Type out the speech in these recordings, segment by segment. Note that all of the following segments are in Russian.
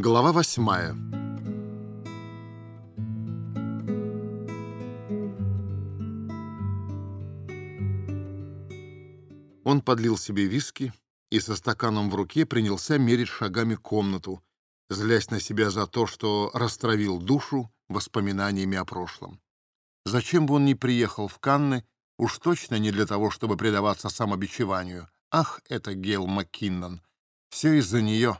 Глава восьмая. Он подлил себе виски и со стаканом в руке принялся мерить шагами комнату, злясь на себя за то, что растравил душу воспоминаниями о прошлом. Зачем бы он ни приехал в Канны, уж точно не для того, чтобы предаваться самобичеванию. Ах, это Гейл Маккиннон! Все из-за нее.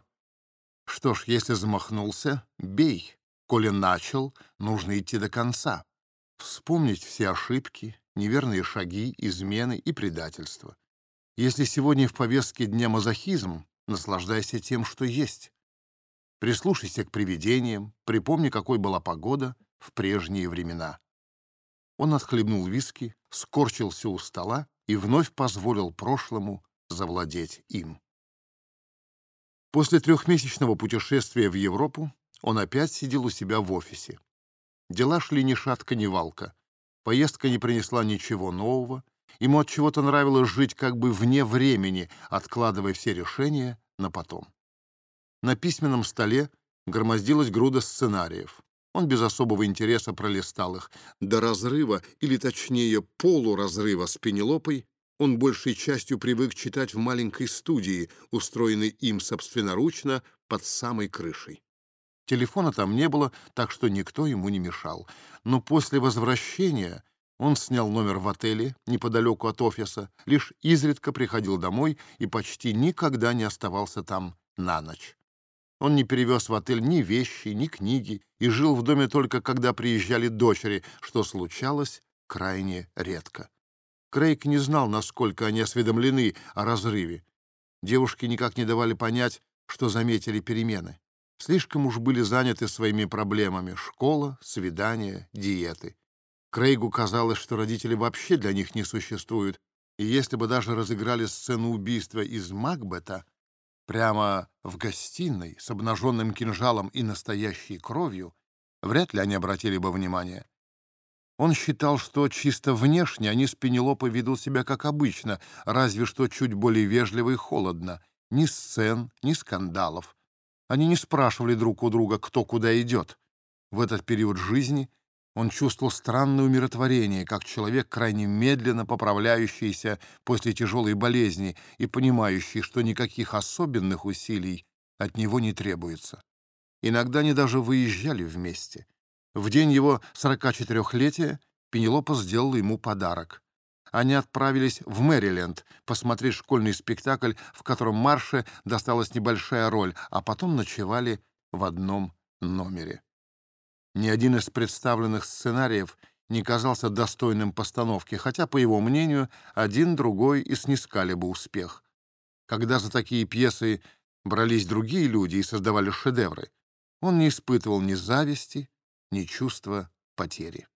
Что ж, если замахнулся, бей. Коли начал, нужно идти до конца. Вспомнить все ошибки, неверные шаги, измены и предательства. Если сегодня в повестке дня мазохизм, наслаждайся тем, что есть. Прислушайся к привидениям, припомни, какой была погода в прежние времена. Он отхлебнул виски, скорчился у стола и вновь позволил прошлому завладеть им. После трехмесячного путешествия в Европу он опять сидел у себя в офисе. Дела шли ни шатка, ни валка. Поездка не принесла ничего нового. Ему от чего-то нравилось жить как бы вне времени, откладывая все решения на потом. На письменном столе громоздилась груда сценариев. Он без особого интереса пролистал их. До разрыва, или точнее полуразрыва с Пенелопой, он большей частью привык читать в маленькой студии, устроенной им собственноручно под самой крышей. Телефона там не было, так что никто ему не мешал. Но после возвращения он снял номер в отеле неподалеку от офиса, лишь изредка приходил домой и почти никогда не оставался там на ночь. Он не перевез в отель ни вещи, ни книги и жил в доме только когда приезжали дочери, что случалось крайне редко. Крейг не знал, насколько они осведомлены о разрыве. Девушки никак не давали понять, что заметили перемены. Слишком уж были заняты своими проблемами — школа, свидания, диеты. Крейгу казалось, что родители вообще для них не существуют, и если бы даже разыграли сцену убийства из Макбета прямо в гостиной с обнаженным кинжалом и настоящей кровью, вряд ли они обратили бы внимание. Он считал, что чисто внешне они с Пенелопой ведут себя как обычно, разве что чуть более вежливо и холодно. Ни сцен, ни скандалов. Они не спрашивали друг у друга, кто куда идет. В этот период жизни он чувствовал странное умиротворение, как человек, крайне медленно поправляющийся после тяжелой болезни и понимающий, что никаких особенных усилий от него не требуется. Иногда они даже выезжали вместе — в день его 44-летия Пенелопа сделала ему подарок. Они отправились в Мэриленд посмотреть школьный спектакль, в котором Марше досталась небольшая роль, а потом ночевали в одном номере. Ни один из представленных сценариев не казался достойным постановки, хотя, по его мнению, один-другой и снискали бы успех. Когда за такие пьесы брались другие люди и создавали шедевры, он не испытывал ни зависти, ни чувства потери.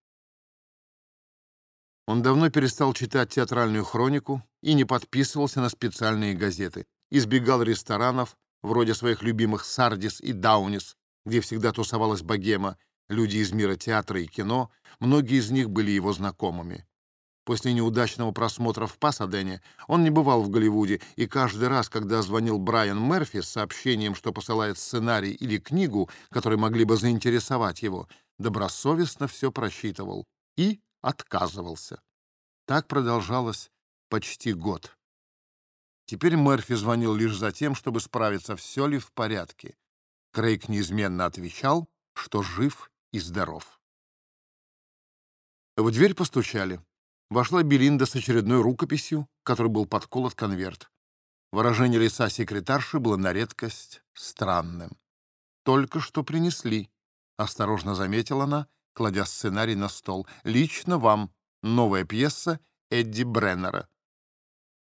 Он давно перестал читать театральную хронику и не подписывался на специальные газеты, избегал ресторанов, вроде своих любимых «Сардис» и «Даунис», где всегда тусовалась богема, люди из мира театра и кино, многие из них были его знакомыми. После неудачного просмотра в Пасадене он не бывал в Голливуде, и каждый раз, когда звонил Брайан Мерфи с сообщением, что посылает сценарий или книгу, которые могли бы заинтересовать его, добросовестно все просчитывал и отказывался. Так продолжалось почти год. Теперь Мерфи звонил лишь за тем, чтобы справиться, все ли в порядке. Крейг неизменно отвечал, что жив и здоров. В дверь постучали. Вошла Белинда с очередной рукописью, которой был подколот конверт. Выражение лица секретарши было на редкость странным. «Только что принесли», — осторожно заметила она, кладя сценарий на стол. «Лично вам. Новая пьеса Эдди Бреннера».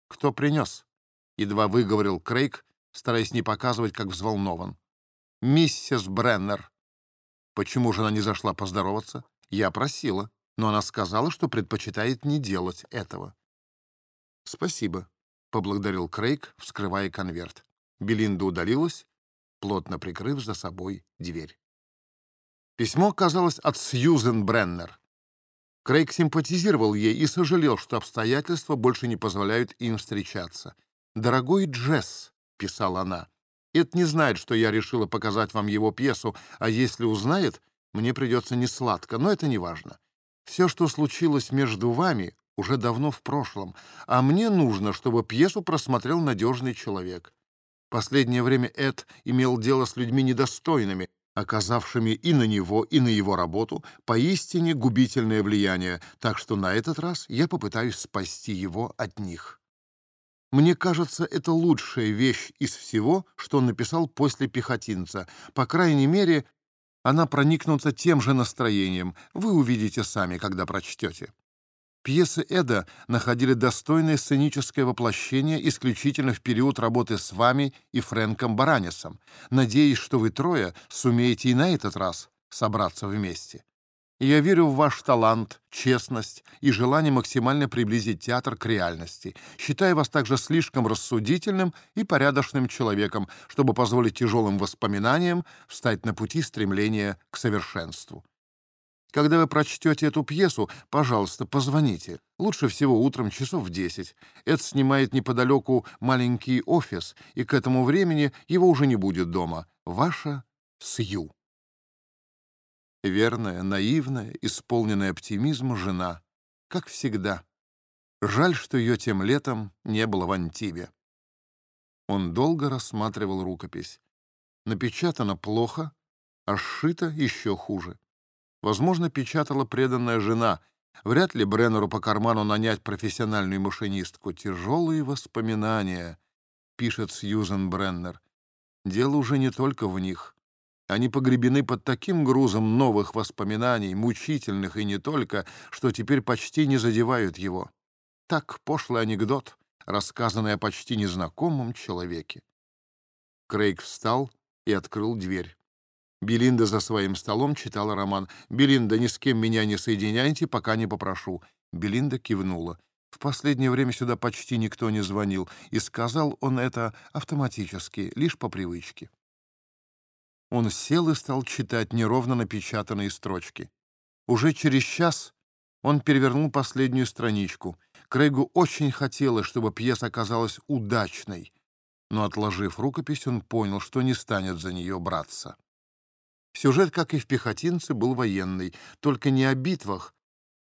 «Кто принес?» — едва выговорил Крейг, стараясь не показывать, как взволнован. «Миссис Бреннер». «Почему же она не зашла поздороваться?» «Я просила» но она сказала, что предпочитает не делать этого. «Спасибо», — поблагодарил Крейг, вскрывая конверт. Белинда удалилась, плотно прикрыв за собой дверь. Письмо оказалось от Сьюзен Бреннер. Крейг симпатизировал ей и сожалел, что обстоятельства больше не позволяют им встречаться. «Дорогой Джесс», — писала она, — Эд не знает, что я решила показать вам его пьесу, а если узнает, мне придется несладко, но это не важно. Все, что случилось между вами, уже давно в прошлом, а мне нужно, чтобы пьесу просмотрел надежный человек. Последнее время Эд имел дело с людьми недостойными, оказавшими и на него, и на его работу поистине губительное влияние, так что на этот раз я попытаюсь спасти его от них. Мне кажется, это лучшая вещь из всего, что он написал после «Пехотинца». По крайней мере, она проникнута тем же настроением. Вы увидите сами, когда прочтете. Пьесы Эда находили достойное сценическое воплощение исключительно в период работы с вами и Фрэнком Баранисом. Надеюсь, что вы трое сумеете и на этот раз собраться вместе. Я верю в ваш талант, честность и желание максимально приблизить театр к реальности. Считаю вас также слишком рассудительным и порядочным человеком, чтобы позволить тяжелым воспоминаниям встать на пути стремления к совершенству. Когда вы прочтете эту пьесу, пожалуйста, позвоните. Лучше всего утром часов в десять. Эд снимает неподалеку маленький офис, и к этому времени его уже не будет дома. Ваша Сью. Верная, наивная, исполненная оптимизма жена. Как всегда. Жаль, что ее тем летом не было в Антибе. Он долго рассматривал рукопись. Напечатано плохо, а сшито еще хуже. Возможно, печатала преданная жена. Вряд ли Бреннеру по карману нанять профессиональную машинистку. Тяжелые воспоминания, пишет Сьюзен Бреннер. Дело уже не только в них. Они погребены под таким грузом новых воспоминаний, мучительных и не только, что теперь почти не задевают его. Так пошлый анекдот, рассказанный о почти незнакомом человеке. Крейг встал и открыл дверь. Белинда за своим столом читала роман. «Белинда, ни с кем меня не соединяйте, пока не попрошу». Белинда кивнула. В последнее время сюда почти никто не звонил, и сказал он это автоматически, лишь по привычке. Он сел и стал читать неровно напечатанные строчки. Уже через час он перевернул последнюю страничку. Крейгу очень хотелось, чтобы пьеса оказалась удачной, но, отложив рукопись, он понял, что не станет за нее браться. Сюжет, как и в «Пехотинце», был военный, только не о битвах,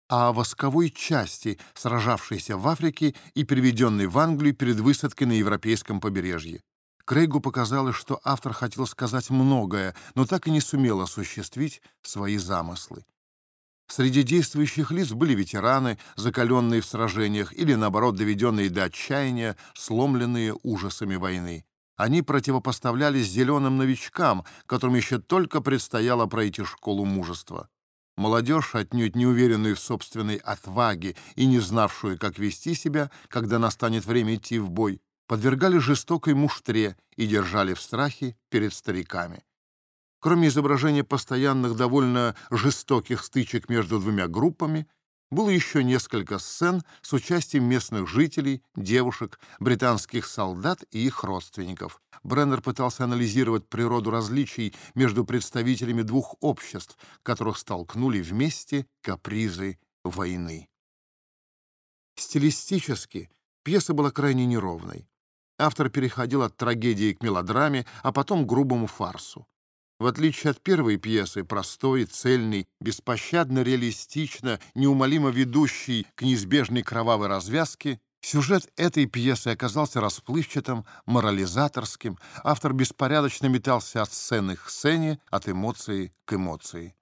а о восковой части, сражавшейся в Африке и переведенной в Англию перед высадкой на европейском побережье. Крейгу показалось, что автор хотел сказать многое, но так и не сумел осуществить свои замыслы. Среди действующих лиц были ветераны, закаленные в сражениях или, наоборот, доведенные до отчаяния, сломленные ужасами войны. Они противопоставлялись зеленым новичкам, которым еще только предстояло пройти школу мужества. Молодежь, отнюдь не уверенную в собственной отваге и не знавшую, как вести себя, когда настанет время идти в бой, подвергали жестокой муштре и держали в страхе перед стариками. Кроме изображения постоянных довольно жестоких стычек между двумя группами, было еще несколько сцен с участием местных жителей, девушек, британских солдат и их родственников. Бреннер пытался анализировать природу различий между представителями двух обществ, которых столкнули вместе капризы войны. Стилистически пьеса была крайне неровной. Автор переходил от трагедии к мелодраме, а потом к грубому фарсу. В отличие от первой пьесы, простой, цельный, беспощадно реалистично, неумолимо ведущий к неизбежной кровавой развязке, сюжет этой пьесы оказался расплывчатым, морализаторским, автор беспорядочно метался от сцены к сцене, от эмоции к эмоции.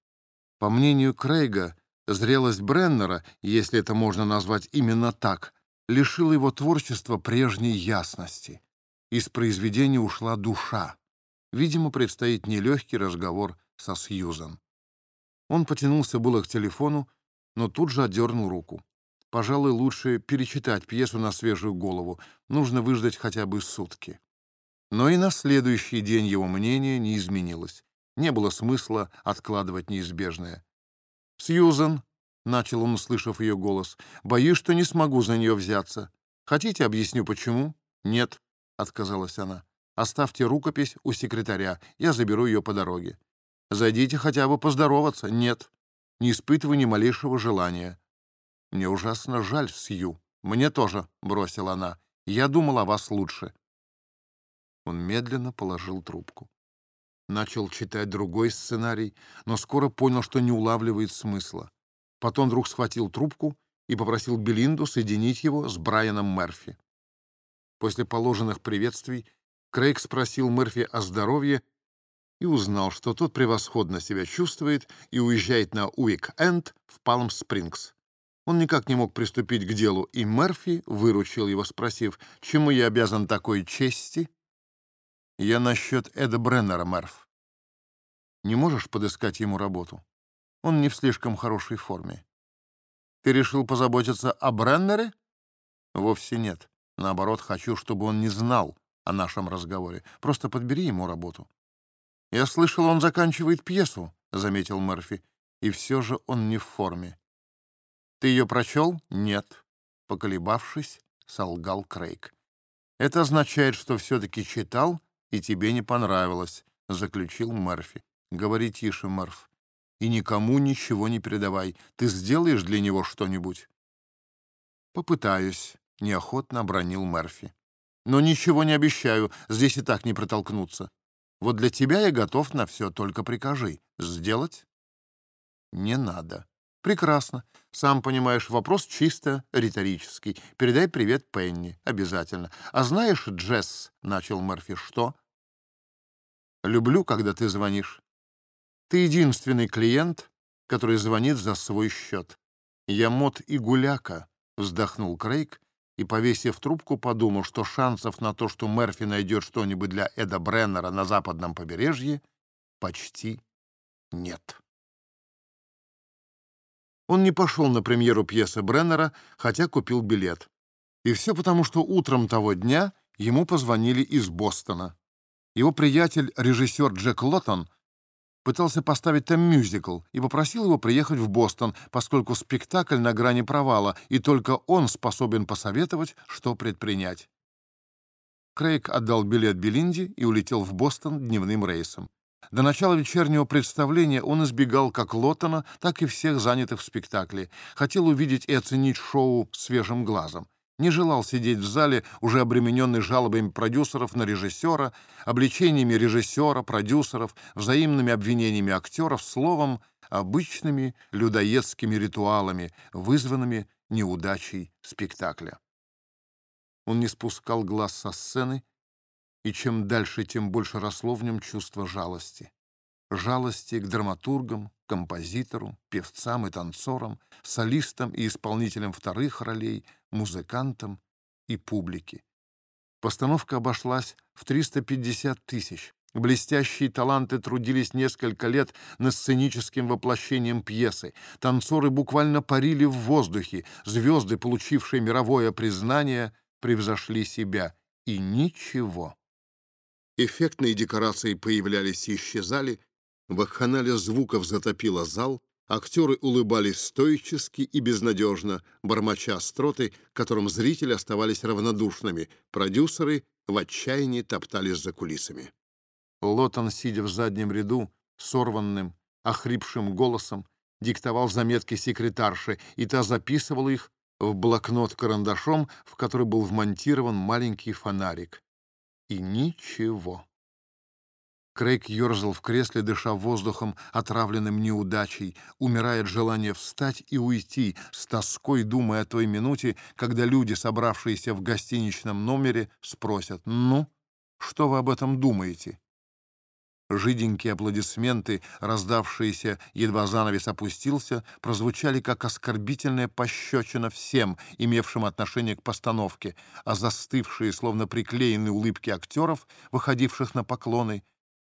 По мнению Крейга, зрелость Бреннера, если это можно назвать именно так, лишила его творчества прежней ясности. Из произведения ушла душа. Видимо, предстоит нелегкий разговор со Сьюзан. Он потянулся было к телефону, но тут же отдернул руку. Пожалуй, лучше перечитать пьесу на свежую голову. Нужно выждать хотя бы сутки. Но и на следующий день его мнение не изменилось. Не было смысла откладывать неизбежное. «Сьюзан», — начал он, услышав ее голос, — «боюсь, что не смогу за нее взяться. Хотите, объясню, почему?» «Нет», — отказалась она. Оставьте рукопись у секретаря, я заберу ее по дороге. Зайдите хотя бы поздороваться. Нет, не испытываю ни малейшего желания. Мне ужасно жаль, Сью. Мне тоже, — бросила она. Я думала о вас лучше. Он медленно положил трубку. Начал читать другой сценарий, но скоро понял, что не улавливает смысла. Потом вдруг схватил трубку и попросил Белинду соединить его с Брайаном Мерфи. После положенных приветствий Крейг спросил Мерфи о здоровье и узнал, что тот превосходно себя чувствует и уезжает на уик-энд в Палм-Спрингс. Он никак не мог приступить к делу, и Мерфи выручил его, спросив, «Чему я обязан такой чести?» «Я насчет Эда Бреннера, Мерф. Не можешь подыскать ему работу? Он не в слишком хорошей форме. Ты решил позаботиться о Бреннере?» «Вовсе нет. Наоборот, хочу, чтобы он не знал о нашем разговоре. Просто подбери ему работу». «Я слышал, он заканчивает пьесу», — заметил Мерфи. «И все же он не в форме». «Ты ее прочел?» «Нет». Поколебавшись, солгал Крейг. «Это означает, что все-таки читал, и тебе не понравилось», — заключил Мерфи. «Говори тише, Мерф, и никому ничего не передавай. Ты сделаешь для него что-нибудь?» «Попытаюсь», — неохотно обронил Мерфи. «Но ничего не обещаю, здесь и так не протолкнуться. Вот для тебя я готов на все, только прикажи. Сделать?» «Не надо», Прекрасно. Сам понимаешь, вопрос чисто риторический. Передай привет Пенни. Обязательно. А знаешь, Джесс, — начал Мерфи, — что? Люблю, когда ты звонишь. Ты единственный клиент, который звонит за свой счет. Я мод и гуляка, — вздохнул Крейг и, повесив трубку, подумал, что шансов на то, что Мерфи найдет что-нибудь для Эда Бреннера на западном побережье, почти нет. Он не пошел на премьеру пьесы Бреннера, хотя купил билет. И все потому, что утром того дня ему позвонили из Бостона. Его приятель, режиссер Джек Лоттон, пытался поставить там мюзикл и попросил его приехать в Бостон, поскольку спектакль на грани провала, и только он способен посоветовать, что предпринять. Крейг отдал билет Белинди и улетел в Бостон дневным рейсом. До начала вечернего представления он избегал как Лоттона, так и всех занятых в спектакле. Хотел увидеть и оценить шоу свежим глазом. Не желал сидеть в зале, уже обремененный жалобами продюсеров на режиссера, обличениями режиссера, продюсеров, взаимными обвинениями актеров, словом, обычными людоедскими ритуалами, вызванными неудачей спектакля. Он не спускал глаз со сцены, и чем дальше, тем больше росло в нем чувство жалости. Жалости к драматургам, композитору, певцам и танцорам, солистам и исполнителям вторых ролей, музыкантам и публике. Постановка обошлась в 350 тысяч. Блестящие таланты трудились несколько лет над сценическим воплощением пьесы. Танцоры буквально парили в воздухе. Звезды, получившие мировое признание, превзошли себя. И ничего. Эффектные декорации появлялись и исчезали, вакханалия звуков затопила зал, актеры улыбались стойчески и безнадежно, бормоча остроты, которым зрители оставались равнодушными, продюсеры в отчаянии топтались за кулисами. Лотон, сидя в заднем ряду, сорванным, охрипшим голосом, диктовал заметки секретарши, и та записывала их в блокнот карандашом, в который был вмонтирован маленький фонарик и ничего. Крейг ерзал в кресле, дыша воздухом, отравленным неудачей, умирая от желания встать и уйти, с тоской думая о той минуте, когда люди, собравшиеся в гостиничном номере, спросят «Ну, что вы об этом думаете?» Жиденькие аплодисменты, раздавшиеся, едва занавес опустился, прозвучали как оскорбительная пощечина всем, имевшим отношение к постановке, а застывшие, словно приклеенные улыбки актеров, выходивших на поклоны,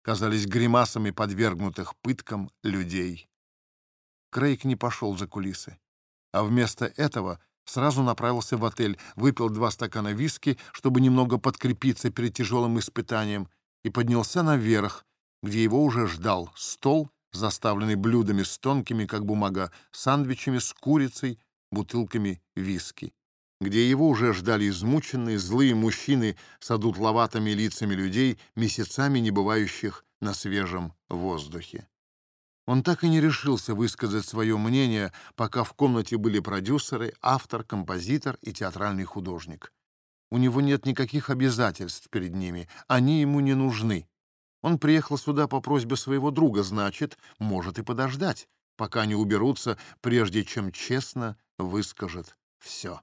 казались гримасами подвергнутых пыткам людей. Крейг не пошел за кулисы, а вместо этого сразу направился в отель, выпил два стакана виски, чтобы немного подкрепиться перед тяжелым испытанием, и поднялся наверх, где его уже ждал стол, заставленный блюдами с тонкими, как бумага, сандвичами с курицей, бутылками виски, где его уже ждали измученные, злые мужчины с одутловатыми лицами людей, месяцами не бывающих на свежем воздухе. Он так и не решился высказать свое мнение, пока в комнате были продюсеры, автор, композитор и театральный художник. У него нет никаких обязательств перед ними, они ему не нужны. Он приехал сюда по просьбе своего друга, значит, может и подождать, пока они уберутся, прежде чем честно выскажет все.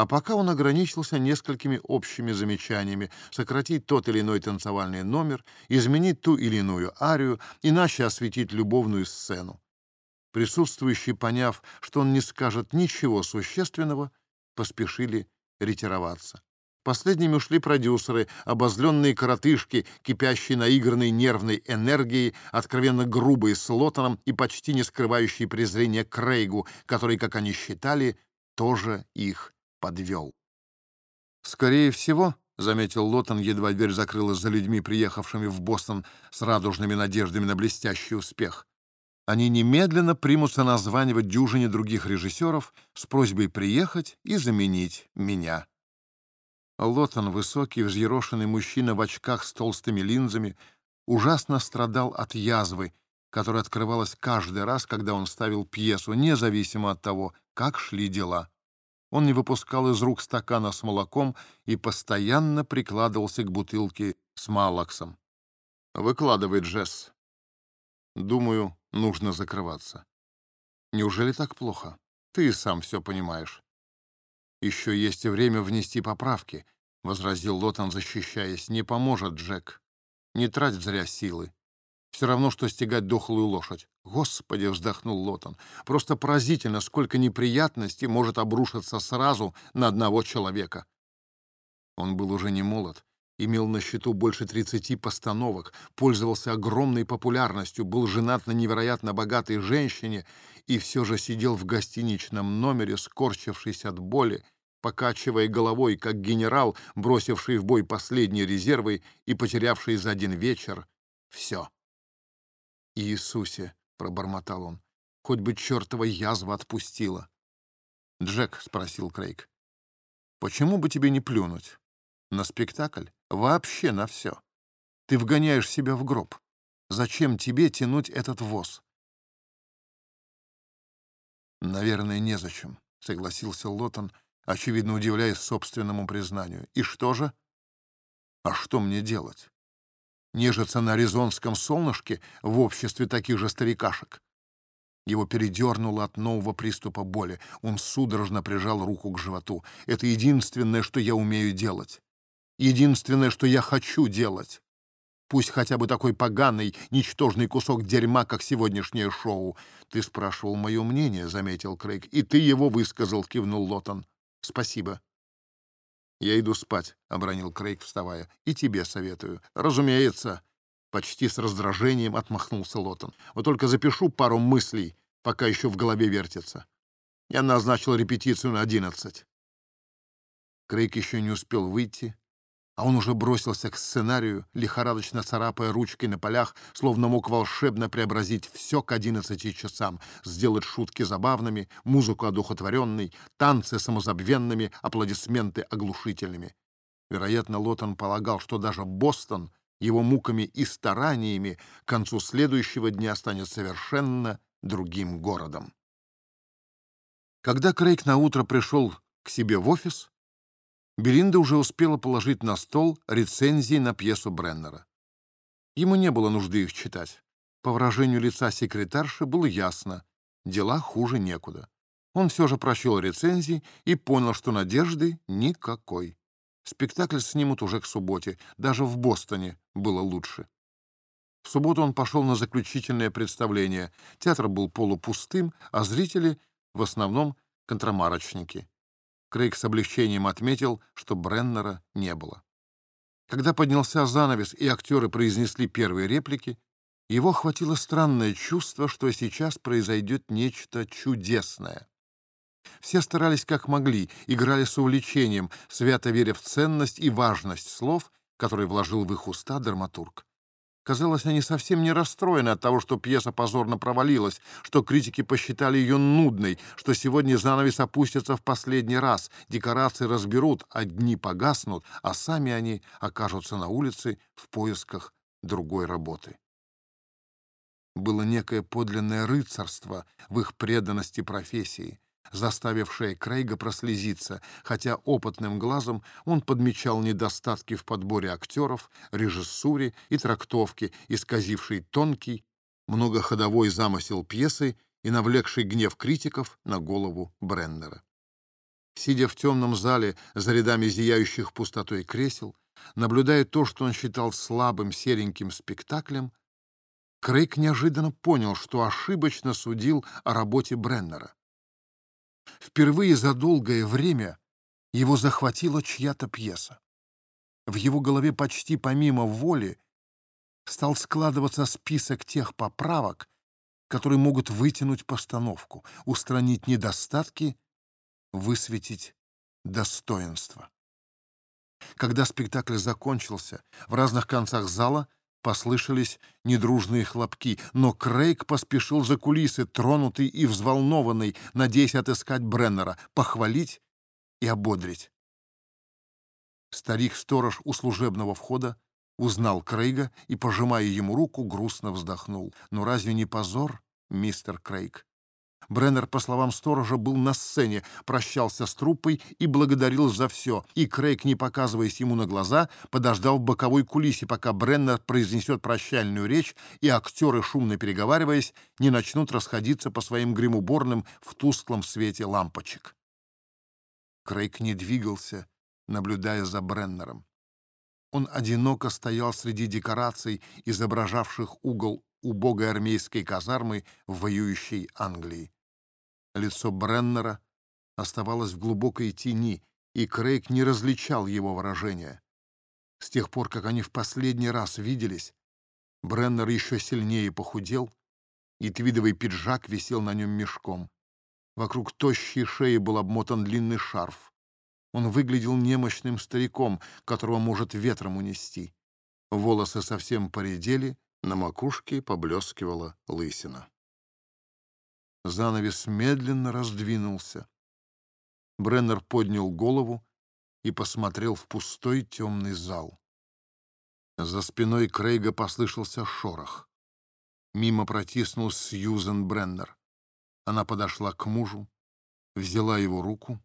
А пока он ограничился несколькими общими замечаниями сократить тот или иной танцевальный номер, изменить ту или иную арию, иначе осветить любовную сцену. Присутствующие, поняв, что он не скажет ничего существенного, поспешили ретироваться. Последними ушли продюсеры, обозленные коротышки, кипящие наигранной нервной энергией, откровенно грубые с Лотоном и почти не скрывающие презрения Крейгу, который, как они считали, тоже их подвел. «Скорее всего», — заметил Лотон, едва дверь закрылась за людьми, приехавшими в Бостон с радужными надеждами на блестящий успех, они немедленно примутся названивать дюжине других режиссеров с просьбой приехать и заменить меня. Лотон, высокий, взъерошенный мужчина в очках с толстыми линзами, ужасно страдал от язвы, которая открывалась каждый раз, когда он ставил пьесу, независимо от того, как шли дела. Он не выпускал из рук стакана с молоком и постоянно прикладывался к бутылке с малаксом. «Выкладывай, Джесс. Думаю, нужно закрываться». «Неужели так плохо? Ты сам все понимаешь». «Еще есть время внести поправки», — возразил Лотон, защищаясь. «Не поможет, Джек. Не трать зря силы. Все равно, что стегать дохлую лошадь. Господи, вздохнул Лотон. Просто поразительно, сколько неприятностей может обрушиться сразу на одного человека. Он был уже не молод, имел на счету больше 30 постановок, пользовался огромной популярностью, был женат на невероятно богатой женщине и все же сидел в гостиничном номере, скорчившись от боли, покачивая головой, как генерал, бросивший в бой последние резервы и потерявший за один вечер все. Иисусе, — пробормотал он, — хоть бы чертова язва отпустила. Джек, — спросил Крейг, — почему бы тебе не плюнуть? На спектакль? Вообще на все. Ты вгоняешь себя в гроб. Зачем тебе тянуть этот воз? Наверное, незачем, — согласился Лотон, очевидно удивляясь собственному признанию. И что же? А что мне делать? Нежиться на аризонском солнышке в обществе таких же старикашек. Его передернуло от нового приступа боли. Он судорожно прижал руку к животу. «Это единственное, что я умею делать. Единственное, что я хочу делать. Пусть хотя бы такой поганый, ничтожный кусок дерьма, как сегодняшнее шоу. Ты спрашивал мое мнение, — заметил Крейг. И ты его высказал, — кивнул Лотон. Спасибо. «Я иду спать», — обронил Крейг, вставая. «И тебе советую». «Разумеется», — почти с раздражением отмахнулся Лотон. «Вот только запишу пару мыслей, пока еще в голове вертится. Я назначил репетицию на одиннадцать». Крейг еще не успел выйти, а он уже бросился к сценарию, лихорадочно царапая ручкой на полях, словно мог волшебно преобразить все к одиннадцати часам, сделать шутки забавными, музыку одухотворенной, танцы самозабвенными, аплодисменты оглушительными. Вероятно, Лотон полагал, что даже Бостон его муками и стараниями к концу следующего дня станет совершенно другим городом. Когда Крейг наутро пришел к себе в офис, Белинда уже успела положить на стол рецензии на пьесу Бреннера. Ему не было нужды их читать. По выражению лица секретарши было ясно — дела хуже некуда. Он все же прочел рецензии и понял, что надежды никакой. Спектакль снимут уже к субботе. Даже в Бостоне было лучше. В субботу он пошел на заключительное представление. Театр был полупустым, а зрители — в основном контрамарочники. Крейг с облегчением отметил, что Бреннера не было. Когда поднялся занавес и актеры произнесли первые реплики, его охватило странное чувство, что сейчас произойдет нечто чудесное. Все старались как могли, играли с увлечением, свято веря в ценность и важность слов, которые вложил в их уста драматург. Казалось, они совсем не расстроены от того, что пьеса позорно провалилась, что критики посчитали ее нудной, что сегодня занавес опустится в последний раз, декорации разберут, а дни погаснут, а сами они окажутся на улице в поисках другой работы. Было некое подлинное рыцарство в их преданности профессии. Заставившая Крейга прослезиться, хотя опытным глазом он подмечал недостатки в подборе актеров, режиссуре и трактовке, исказивший тонкий, многоходовой замысел пьесы и навлекший гнев критиков на голову Бреннера. Сидя в темном зале за рядами зияющих пустотой кресел, наблюдая то, что он считал слабым сереньким спектаклем, Крейг неожиданно понял, что ошибочно судил о работе Бреннера. Впервые за долгое время его захватила чья-то пьеса. В его голове почти помимо воли стал складываться список тех поправок, которые могут вытянуть постановку, устранить недостатки, высветить достоинство. Когда спектакль закончился, в разных концах зала — Послышались недружные хлопки, но Крейг поспешил за кулисы, тронутый и взволнованный, надеясь отыскать Бреннера, похвалить и ободрить. Старик-сторож у служебного входа узнал Крейга и, пожимая ему руку, грустно вздохнул. «Но разве не позор, мистер Крейг? Бреннер, по словам сторожа, был на сцене, прощался с труппой и благодарил за все. И Крейг, не показываясь ему на глаза, подождал в боковой кулисе, пока Бреннер произнесет прощальную речь, и актеры, шумно переговариваясь, не начнут расходиться по своим гримуборным в тусклом свете лампочек. Крейг не двигался, наблюдая за Бреннером. Он одиноко стоял среди декораций, изображавших угол убогой армейской казармы в воюющей Англии. Лицо Бреннера оставалось в глубокой тени, и Крейг не различал его выражения. С тех пор, как они в последний раз виделись, Бреннер еще сильнее похудел, и твидовый пиджак висел на нем мешком. Вокруг тощей шеи был обмотан длинный шарф. Он выглядел немощным стариком, которого может ветром унести. Волосы совсем поредели, на макушке поблескивала лысина. Занавес медленно раздвинулся. Бреннер поднял голову и посмотрел в пустой темный зал. За спиной Крейга послышался шорох. Мимо протиснулась Сьюзен Бреннер. Она подошла к мужу, взяла его руку,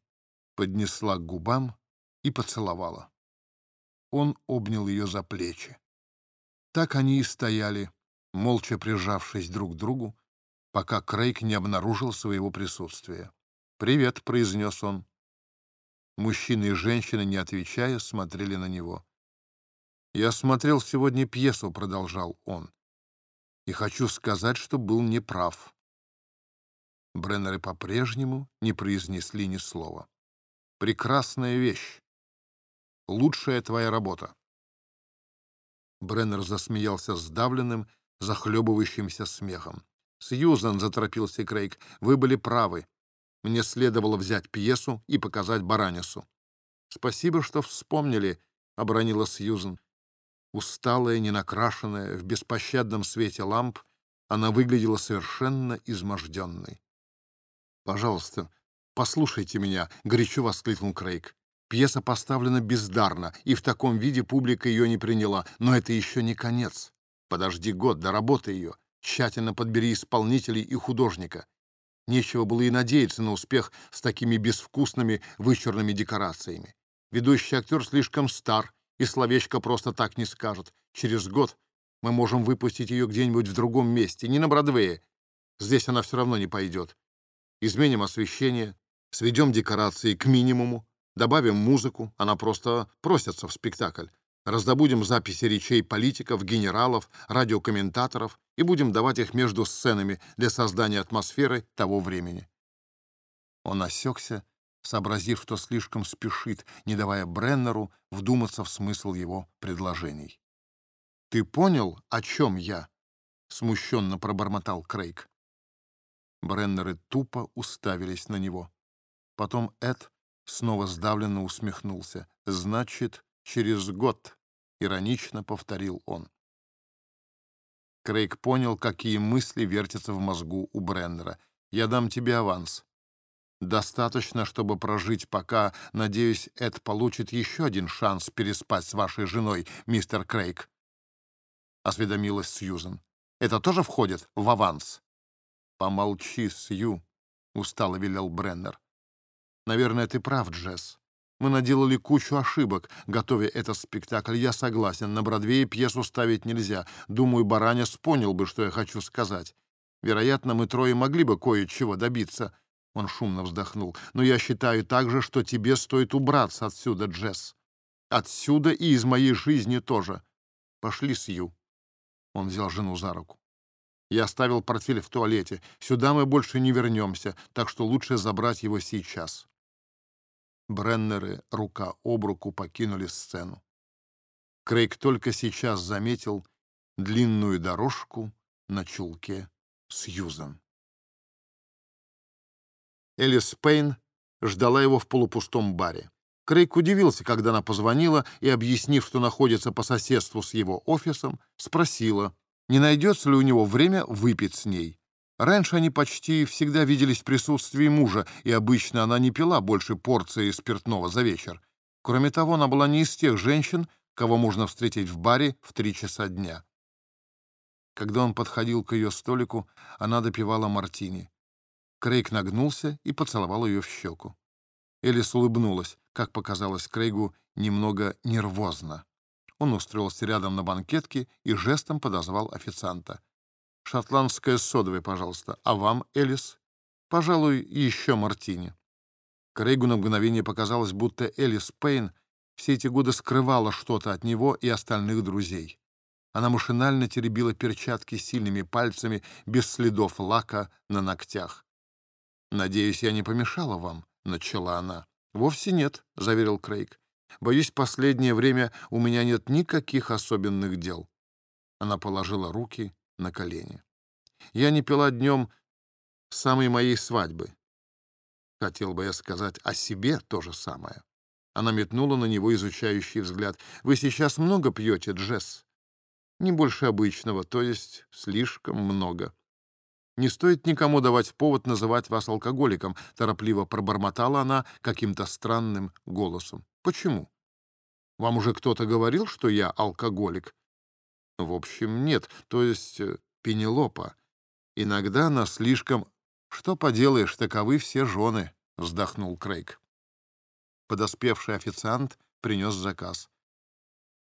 поднесла к губам и поцеловала. Он обнял ее за плечи. Так они и стояли, молча прижавшись друг к другу, пока Крейг не обнаружил своего присутствия. «Привет», — произнес он. Мужчины и женщины, не отвечая, смотрели на него. «Я смотрел сегодня пьесу», — продолжал он, — «и хочу сказать, что был неправ». Бреннеры по-прежнему не произнесли ни слова. «Прекрасная вещь. Лучшая твоя работа». Бреннер засмеялся сдавленным, захлебывающимся смехом. «Сьюзан», — заторопился Крейг, — «вы были правы. Мне следовало взять пьесу и показать Баранису». «Спасибо, что вспомнили», — обронила Сьюзан. Усталая, ненакрашенная, в беспощадном свете ламп, она выглядела совершенно изможденной. «Пожалуйста, послушайте меня», — горячо воскликнул Крейг. «Пьеса поставлена бездарно, и в таком виде публика ее не приняла, но это еще не конец. Подожди год, доработай ее. Тщательно подбери исполнителей и художника. Нечего было и надеяться на успех с такими безвкусными вычурными декорациями. Ведущий актер слишком стар, и словечко просто так не скажет. Через год мы можем выпустить ее где-нибудь в другом месте, не на Бродвее. Здесь она все равно не пойдет. Изменим освещение, сведем декорации к минимуму, добавим музыку, она просто просится в спектакль. Раздобудем записи речей политиков, генералов, радиокомментаторов и будем давать их между сценами для создания атмосферы того времени. Он осекся, сообразив, что слишком спешит, не давая Бреннеру вдуматься в смысл его предложений. «Ты понял, о чем я?» — смущенно пробормотал Крейг. Бреннеры тупо уставились на него. Потом Эд снова сдавленно усмехнулся. «Значит, через год», — иронично повторил он. Крейг понял, какие мысли вертятся в мозгу у Бреннера. «Я дам тебе аванс. Достаточно, чтобы прожить пока, надеюсь, Эд получит еще один шанс переспать с вашей женой, мистер Крейг», — осведомилась Сьюзен. «Это тоже входит в аванс?» «Помолчи, Сью», устало велел Бреннер. «Наверное, ты прав, Джесс. Мы наделали кучу ошибок, готовя этот спектакль. Я согласен, на Бродвее пьесу ставить нельзя. Думаю, Баранец понял бы, что я хочу сказать. Вероятно, мы трое могли бы кое-чего добиться». Он шумно вздохнул. «Но я считаю также, что тебе стоит убраться отсюда, Джесс. Отсюда и из моей жизни тоже. Пошли, Сью». Он взял жену за руку. «Я оставил портфель в туалете. Сюда мы больше не вернемся, так что лучше забрать его сейчас». Бреннеры рука об руку покинули сцену. Крейг только сейчас заметил длинную дорожку на чулке Сьюзан. Элис Пейн ждала его в полупустом баре. Крейг удивился, когда она позвонила и, объяснив, что находится по соседству с его офисом, спросила, не найдется ли у него время выпить с ней. Раньше они почти всегда виделись в присутствии мужа, и обычно она не пила больше порции спиртного за вечер. Кроме того, она была не из тех женщин, кого можно встретить в баре в три часа дня. Когда он подходил к ее столику, она допивала мартини. Крейг нагнулся и поцеловал ее в щеку. Элис улыбнулась, как показалось Крейгу, немного нервозно. Он устроился рядом на банкетке и жестом подозвал официанта. Шотландское содовое, пожалуйста. А вам, Элис? Пожалуй, еще мартини. Крейгу на мгновение показалось, будто Элис Пейн все эти годы скрывала что-то от него и остальных друзей. Она машинально теребила перчатки сильными пальцами, без следов лака на ногтях. «Надеюсь, я не помешала вам?» — начала она. «Вовсе нет», — заверил Крейг. «Боюсь, последнее время у меня нет никаких особенных дел». Она положила руки на колени. Я не пила днем самой моей свадьбы. Хотел бы я сказать о себе то же самое. Она метнула на него изучающий взгляд. «Вы сейчас много пьете, Джесс?» «Не больше обычного, то есть слишком много». «Не стоит никому давать повод называть вас алкоголиком», — торопливо пробормотала она каким-то странным голосом. «Почему? Вам уже кто-то говорил, что я алкоголик?» В общем, нет, то есть э, Пенелопа. Иногда она слишком... Что поделаешь, таковы все жены, вздохнул Крейг. Подоспевший официант принес заказ.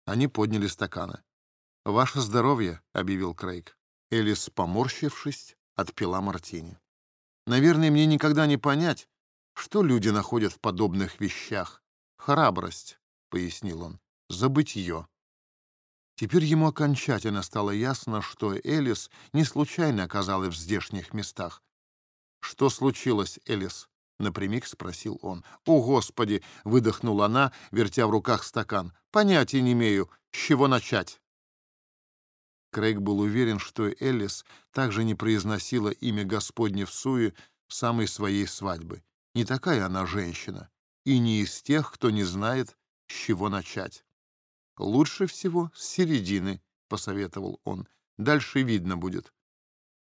Они подняли стаканы. «Ваше здоровье», — объявил Крейг. Элис, поморщившись, отпила мартини. «Наверное, мне никогда не понять, что люди находят в подобных вещах. Храбрость», — пояснил он, — «забытье». Теперь ему окончательно стало ясно, что Элис не случайно оказалась в здешних местах. «Что случилось, Элис?» — напрямик спросил он. «О, Господи!» — выдохнула она, вертя в руках стакан. «Понятия не имею, с чего начать». Крейг был уверен, что Элис также не произносила имя Господне в суе самой своей свадьбы. Не такая она женщина, и не из тех, кто не знает, с чего начать. «Лучше всего с середины», — посоветовал он. «Дальше видно будет».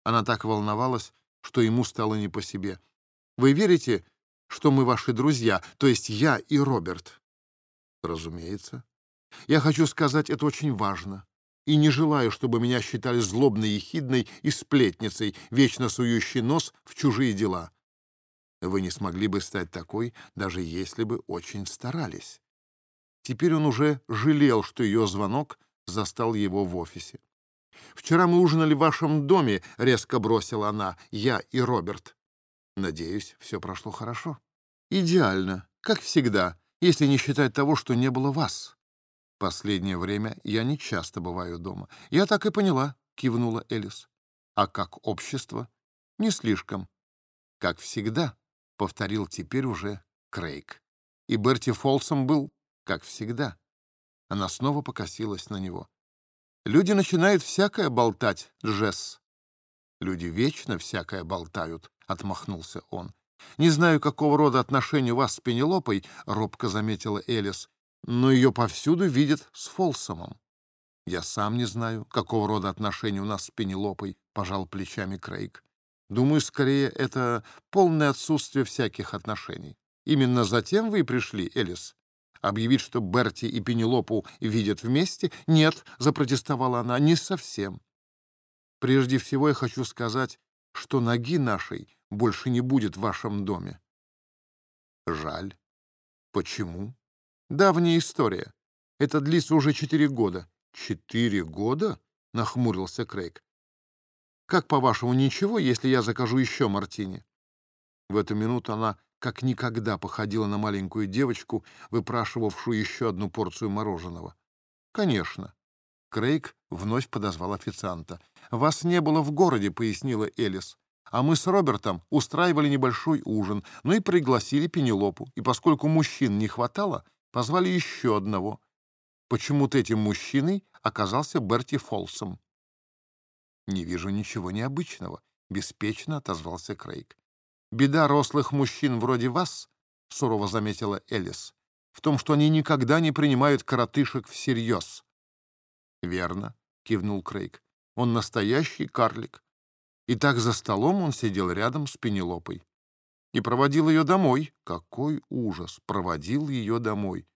Она так волновалась, что ему стало не по себе. «Вы верите, что мы ваши друзья, то есть я и Роберт?» «Разумеется. Я хочу сказать, это очень важно. И не желаю, чтобы меня считали злобной, ехидной и сплетницей, вечно сующей нос в чужие дела. Вы не смогли бы стать такой, даже если бы очень старались. Теперь он уже жалел, что ее звонок застал его в офисе. «Вчера мы ужинали в вашем доме», — резко бросила она, — «я и Роберт». «Надеюсь, все прошло хорошо». «Идеально, как всегда, если не считать того, что не было вас». «Последнее время я не часто бываю дома». «Я так и поняла», — кивнула Элис. «А как общество?» «Не слишком». «Как всегда», — повторил теперь уже Крейг. «И Берти Фолсом был как всегда. Она снова покосилась на него. Люди начинают всякое болтать, Джесс. Люди вечно всякое болтают, отмахнулся он. Не знаю, какого рода отношения у вас с Пенелопой, робко заметила Элис, но ее повсюду видят с Фолсомом. Я сам не знаю, какого рода отношения у нас с Пенелопой, пожал плечами Крейг. Думаю, скорее, это полное отсутствие всяких отношений. Именно затем вы и пришли, Элис. Объявить, что Берти и Пенелопу видят вместе? Нет, запротестовала она, не совсем. Прежде всего я хочу сказать, что ноги нашей больше не будет в вашем доме. Жаль. Почему? Давняя история. Это длится уже четыре года. Четыре года? Нахмурился Крейг. Как, по-вашему, ничего, если я закажу еще мартини? В эту минуту она как никогда походила на маленькую девочку, выпрашивавшую еще одну порцию мороженого. «Конечно». Крейг вновь подозвал официанта. «Вас не было в городе», — пояснила Элис. «А мы с Робертом устраивали небольшой ужин, ну и пригласили Пенелопу. И поскольку мужчин не хватало, позвали еще одного. Почему-то этим мужчиной оказался Берти Фолсом». «Не вижу ничего необычного», — беспечно отозвался Крейг. «Беда рослых мужчин вроде вас», — сурово заметила Элис, «в том, что они никогда не принимают коротышек всерьез». «Верно», — кивнул Крейг. «Он настоящий карлик». И так за столом он сидел рядом с Пенелопой. И проводил ее домой. Какой ужас! Проводил ее домой.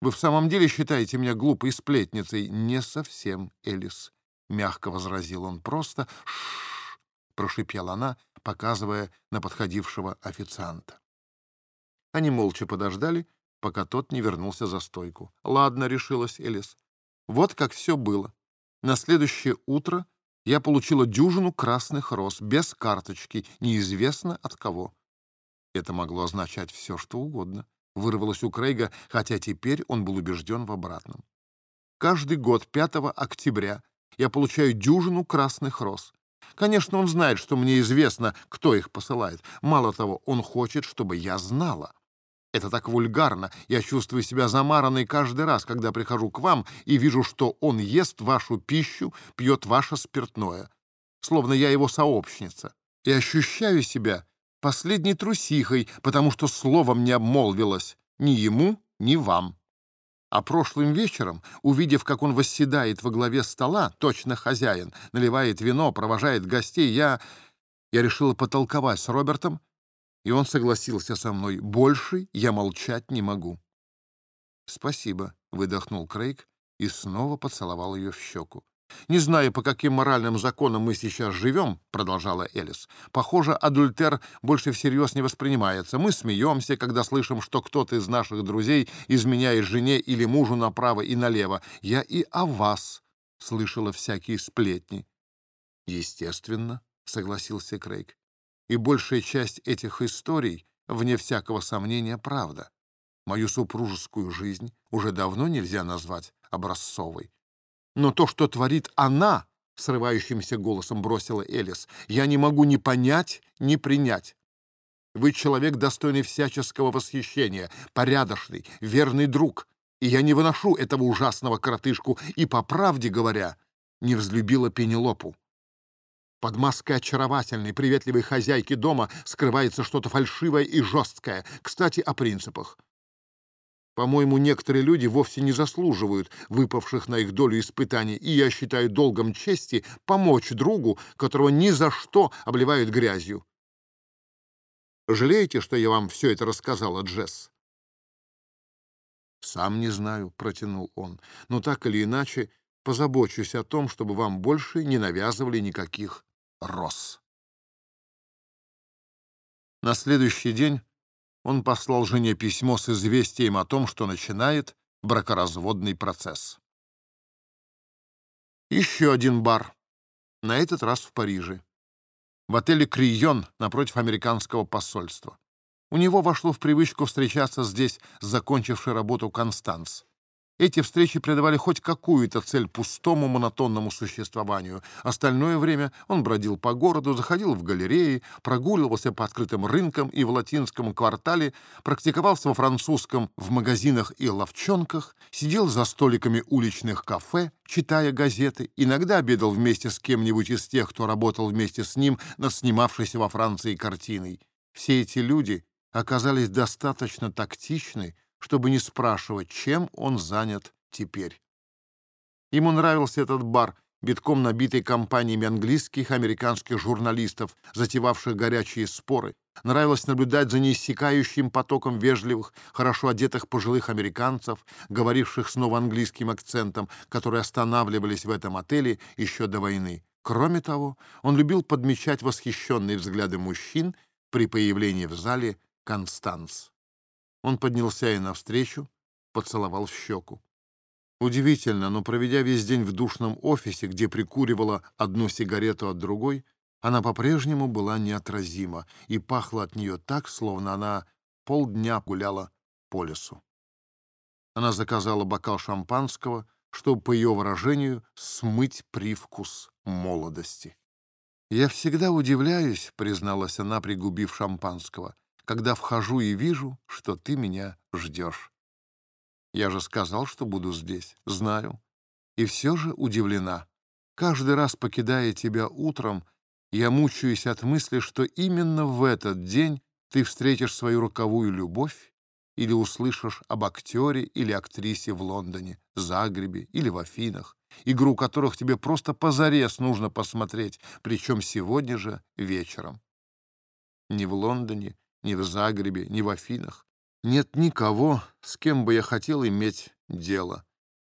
«Вы в самом деле считаете меня глупой сплетницей?» «Не совсем, Элис», — мягко возразил он. «Просто ш прошипела она, показывая на подходившего официанта. Они молча подождали, пока тот не вернулся за стойку. «Ладно», — решилась Элис. «Вот как все было. На следующее утро я получила дюжину красных роз, без карточки, неизвестно от кого». Это могло означать все, что угодно. Вырвалось у Крейга, хотя теперь он был убежден в обратном. Каждый год 5 октября я получаю дюжину красных роз. Конечно, он знает, что мне известно, кто их посылает. Мало того, он хочет, чтобы я знала. Это так вульгарно. Я чувствую себя замаранной каждый раз, когда прихожу к вам и вижу, что он ест вашу пищу, пьет ваше спиртное. Словно я его сообщница. И ощущаю себя последней трусихой, потому что словом не обмолвилась ни ему, ни вам. А прошлым вечером, увидев, как он восседает во главе стола, точно хозяин, наливает вино, провожает гостей, я... Я решила потолковать с Робертом, и он согласился со мной. Больше я молчать не могу. «Спасибо», — выдохнул Крейг и снова поцеловал ее в щеку. «Не знаю, по каким моральным законам мы сейчас живем», — продолжала Элис. «Похоже, адультер больше всерьез не воспринимается. Мы смеемся, когда слышим, что кто-то из наших друзей изменяет жене или мужу направо и налево. Я и о вас слышала всякие сплетни». «Естественно», — согласился Крейг. «И большая часть этих историй, вне всякого сомнения, правда. Мою супружескую жизнь уже давно нельзя назвать образцовой. Но то, что творит она, — срывающимся голосом бросила Элис, — я не могу ни понять, ни принять. Вы человек, достойный всяческого восхищения, порядочный, верный друг, и я не выношу этого ужасного коротышку и, по правде говоря, не взлюбила Пенелопу. Под маской очаровательной, приветливой хозяйки дома скрывается что-то фальшивое и жесткое. Кстати, о принципах. По-моему, некоторые люди вовсе не заслуживают выпавших на их долю испытаний, и я считаю долгом чести помочь другу, которого ни за что обливают грязью. Жалеете, что я вам все это рассказала, Джесс? «Сам не знаю», — протянул он, — «но так или иначе позабочусь о том, чтобы вам больше не навязывали никаких роз». На следующий день он послал жене письмо с известием о том, что начинает бракоразводный процесс. Еще один бар, на этот раз в Париже, в отеле «Крион» напротив американского посольства. У него вошло в привычку встречаться здесь с закончившей работу Констанс. Эти встречи придавали хоть какую-то цель пустому монотонному существованию. Остальное время он бродил по городу, заходил в галереи, прогуливался по открытым рынкам и в латинском квартале, практиковался во французском в магазинах и ловчонках, сидел за столиками уличных кафе, читая газеты, иногда обедал вместе с кем-нибудь из тех, кто работал вместе с ним над снимавшейся во Франции картиной. Все эти люди оказались достаточно тактичны, чтобы не спрашивать, чем он занят теперь. Ему нравился этот бар, битком набитый компаниями английских и американских журналистов, затевавших горячие споры. Нравилось наблюдать за неиссякающим потоком вежливых, хорошо одетых пожилых американцев, говоривших снова английским акцентом, которые останавливались в этом отеле еще до войны. Кроме того, он любил подмечать восхищенные взгляды мужчин при появлении в зале Констанс. Он поднялся ей навстречу, поцеловал в щеку. Удивительно, но проведя весь день в душном офисе, где прикуривала одну сигарету от другой, она по-прежнему была неотразима и пахла от нее так, словно она полдня гуляла по лесу. Она заказала бокал шампанского, чтобы, по ее выражению, смыть привкус молодости. «Я всегда удивляюсь», — призналась она, пригубив шампанского, «когда вхожу и вижу, что ты меня ждешь. Я же сказал, что буду здесь, знаю. И все же удивлена. Каждый раз, покидая тебя утром, я мучаюсь от мысли, что именно в этот день ты встретишь свою роковую любовь или услышишь об актере или актрисе в Лондоне, Загребе или в Афинах, игру которых тебе просто позарез нужно посмотреть, причем сегодня же вечером. Ни в Лондоне, ни в Загребе, ни в Афинах нет никого, с кем бы я хотел иметь дело.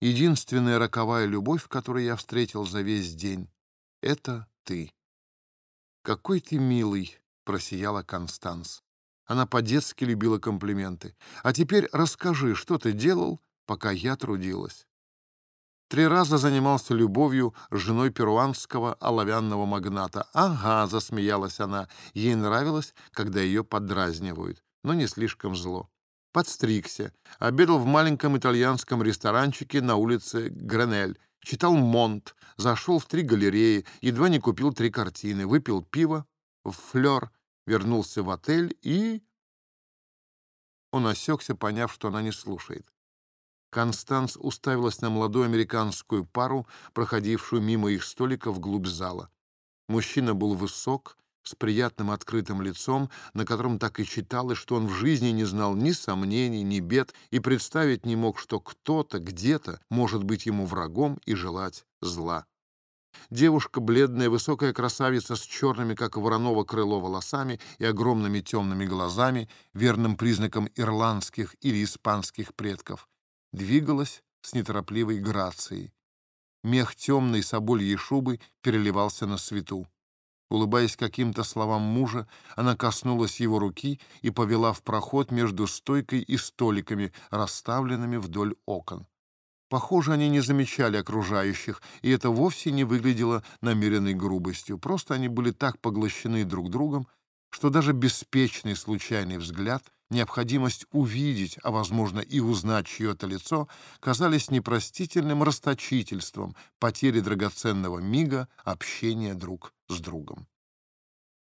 Единственная роковая любовь, которую я встретил за весь день, — это ты. «Какой ты милый!» — просияла Констанс. Она по-детски любила комплименты. «А теперь расскажи, что ты делал, пока я трудилась?» Три раза занимался любовью с женой перуанского оловянного магната. «Ага», — засмеялась она. Ей нравилось, когда ее подразнивают, но не слишком зло. Подстригся, обедал в маленьком итальянском ресторанчике на улице Гренель, читал «Монт», зашел в три галереи, едва не купил три картины, выпил пиво в флёр, вернулся в отель и... Он осекся, поняв, что она не слушает. Констанс уставилась на молодую американскую пару, проходившую мимо их столика вглубь зала. Мужчина был высок, с приятным открытым лицом, на котором так и читалось, что он в жизни не знал ни сомнений, ни бед и представить не мог, что кто-то где-то может быть ему врагом и желать зла. Девушка, бледная, высокая красавица с черными, как вороново крыло, волосами и огромными темными глазами, верным признаком ирландских или испанских предков, двигалась с неторопливой грацией. Мех темной собольей шубы переливался на свету. Улыбаясь каким-то словам мужа, она коснулась его руки и повела в проход между стойкой и столиками, расставленными вдоль окон. Похоже, они не замечали окружающих, и это вовсе не выглядело намеренной грубостью. Просто они были так поглощены друг другом, что даже беспечный случайный взгляд, необходимость увидеть, а, возможно, и узнать чье-то лицо, казались непростительным расточительством, потери драгоценного мига общения друг с другом.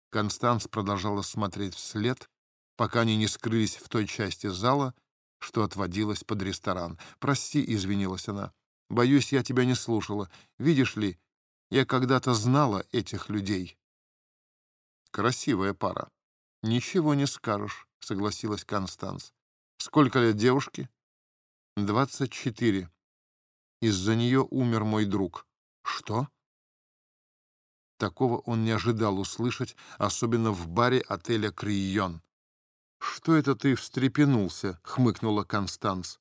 Констанс продолжала смотреть вслед, пока они не скрылись в той части зала, что отводилась под ресторан. «Прости», — извинилась она, — «боюсь, я тебя не слушала. Видишь ли, я когда-то знала этих людей». «Красивая пара». «Ничего не скажешь», — согласилась Констанс. «Сколько лет девушке?» «Двадцать четыре. Из-за нее умер мой друг». «Что?» Такого он не ожидал услышать, особенно в баре отеля «Крион». «Что это ты встрепенулся?» — хмыкнула Констанс.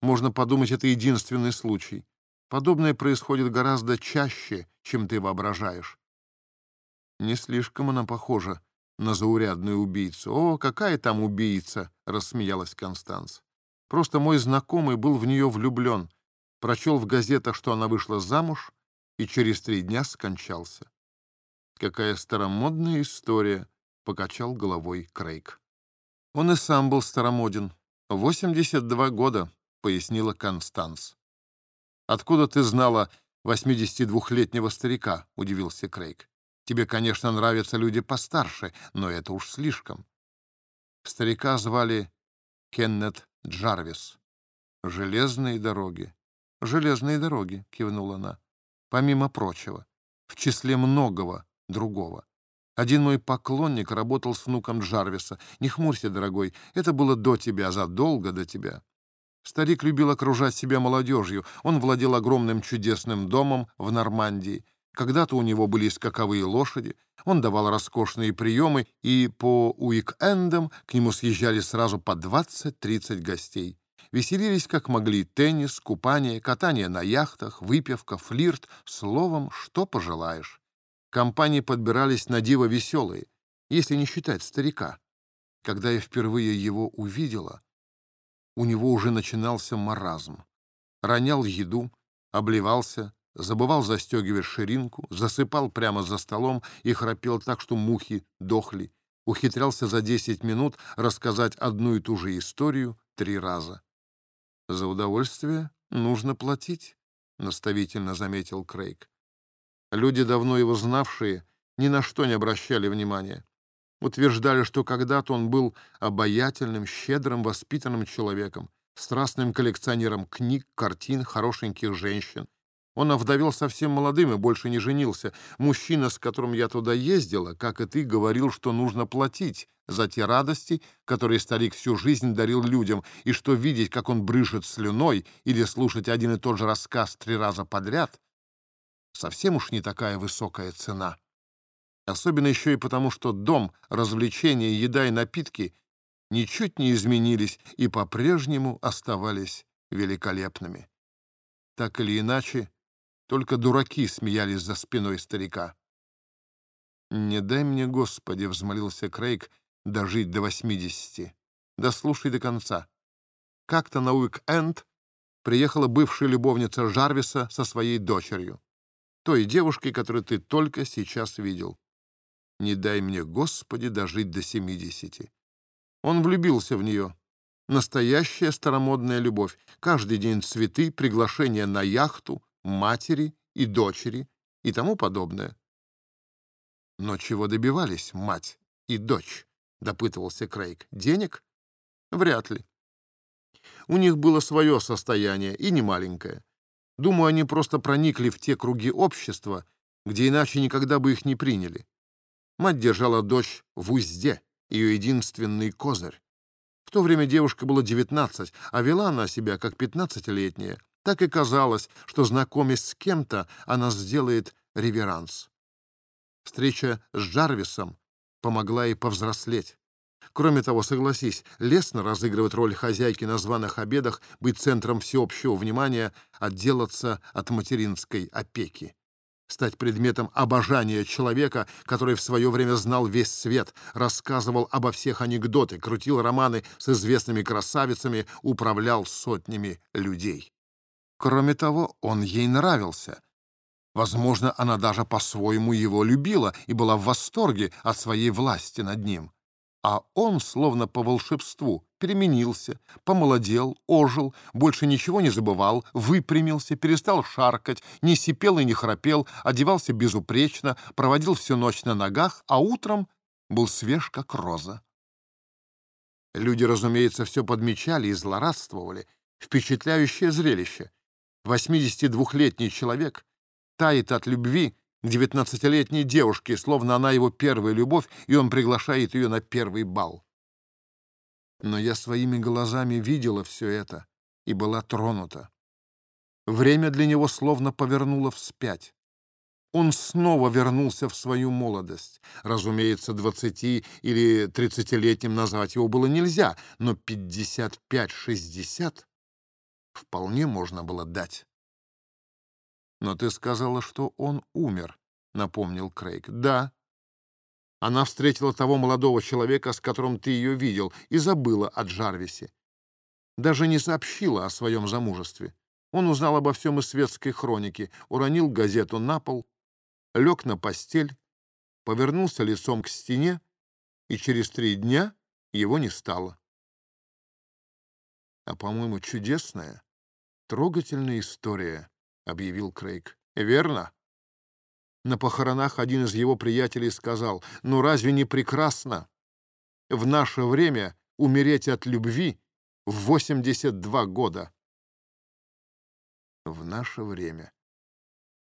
«Можно подумать, это единственный случай. Подобное происходит гораздо чаще, чем ты воображаешь». Не слишком она похожа на заурядную убийцу. «О, какая там убийца!» — рассмеялась Констанс. «Просто мой знакомый был в нее влюблен, прочел в газетах, что она вышла замуж, и через три дня скончался. «Какая старомодная история!» — покачал головой Крейг. Он и сам был старомоден. «Восемьдесят два года», — пояснила Констанс. «Откуда ты знала 82-летнего старика?» — удивился Крейг. «Тебе, конечно, нравятся люди постарше, но это уж слишком». Старика звали Кеннет Джарвис. «Железные дороги». «Железные дороги», — кивнула она. «Помимо прочего, в числе многого, другого. Один мой поклонник работал с внуком Джарвиса. Не хмурься, дорогой, это было до тебя, задолго до тебя. Старик любил окружать себя молодежью. Он владел огромным чудесным домом в Нормандии. Когда-то у него были скаковые лошади. Он давал роскошные приемы, и по уик-эндам к нему съезжали сразу по 20-30 гостей. Веселились как могли теннис, купание, катание на яхтах, выпивка, флирт, словом, что пожелаешь. Компании подбирались на диво веселые, если не считать старика. Когда я впервые его увидела, у него уже начинался маразм. Ронял еду, обливался, забывал застегивать ширинку, засыпал прямо за столом и храпел так, что мухи дохли. Ухитрялся за 10 минут рассказать одну и ту же историю три раза. «За удовольствие нужно платить», — наставительно заметил Крейг. Люди, давно его знавшие, ни на что не обращали внимания. Утверждали, что когда-то он был обаятельным, щедрым, воспитанным человеком, страстным коллекционером книг, картин, хорошеньких женщин. Он овдовел совсем молодым и больше не женился. Мужчина, с которым я туда ездила, как и ты, говорил, что нужно платить за те радости, которые старик всю жизнь дарил людям, и что видеть, как он брыжет слюной, или слушать один и тот же рассказ три раза подряд, совсем уж не такая высокая цена. Особенно еще и потому, что дом, развлечения, еда и напитки ничуть не изменились и по-прежнему оставались великолепными. Так или иначе, только дураки смеялись за спиной старика. «Не дай мне, Господи!» — взмолился Крейг — «дожить до восьмидесяти. Да слушай до конца. Как-то на уик-энд приехала бывшая любовница Жарвиса со своей дочерью, той девушкой, которую ты только сейчас видел. Не дай мне, Господи, дожить до семидесяти. Он влюбился в нее. Настоящая старомодная любовь. Каждый день цветы, приглашения на яхту, матери и дочери и тому подобное. Но чего добивались мать и дочь? Допытывался Крейг. Денег? Вряд ли. У них было свое состояние, и не маленькое. Думаю, они просто проникли в те круги общества, где иначе никогда бы их не приняли. Мать держала дочь в узде, ее единственный козырь. В то время девушка было 19, а вела она себя как 15-летняя. Так и казалось, что, знакомясь с кем-то, она сделает реверанс. Встреча с Джарвисом помогла ей повзрослеть. Кроме того, согласись, лестно разыгрывать роль хозяйки на званых обедах, быть центром всеобщего внимания, отделаться от материнской опеки стать предметом обожания человека, который в свое время знал весь свет, рассказывал обо всех анекдоты, крутил романы с известными красавицами, управлял сотнями людей. Кроме того, он ей нравился. Возможно, она даже по-своему его любила и была в восторге от своей власти над ним. А он, словно по волшебству, переменился, помолодел, ожил, больше ничего не забывал, выпрямился, перестал шаркать, не сипел и не храпел, одевался безупречно, проводил всю ночь на ногах, а утром был свеж, как роза. Люди, разумеется, все подмечали и злорадствовали. Впечатляющее зрелище. 82-летний человек тает от любви, к девятнадцатилетней девушке, словно она его первая любовь, и он приглашает ее на первый бал. Но я своими глазами видела все это и была тронута. Время для него словно повернуло вспять. Он снова вернулся в свою молодость. Разумеется, двадцати или тридцатилетним назвать его было нельзя, но пятьдесят пять-шестьдесят вполне можно было дать. «Но ты сказала, что он умер», — напомнил Крейг. «Да». Она встретила того молодого человека, с которым ты ее видел, и забыла о Джарвисе. Даже не сообщила о своем замужестве. Он узнал обо всем из светской хроники, уронил газету на пол, лег на постель, повернулся лицом к стене, и через три дня его не стало. А, по-моему, чудесная, трогательная история — объявил Крейг. «Верно?» На похоронах один из его приятелей сказал, «Ну разве не прекрасно в наше время умереть от любви в 82 года?» В наше время.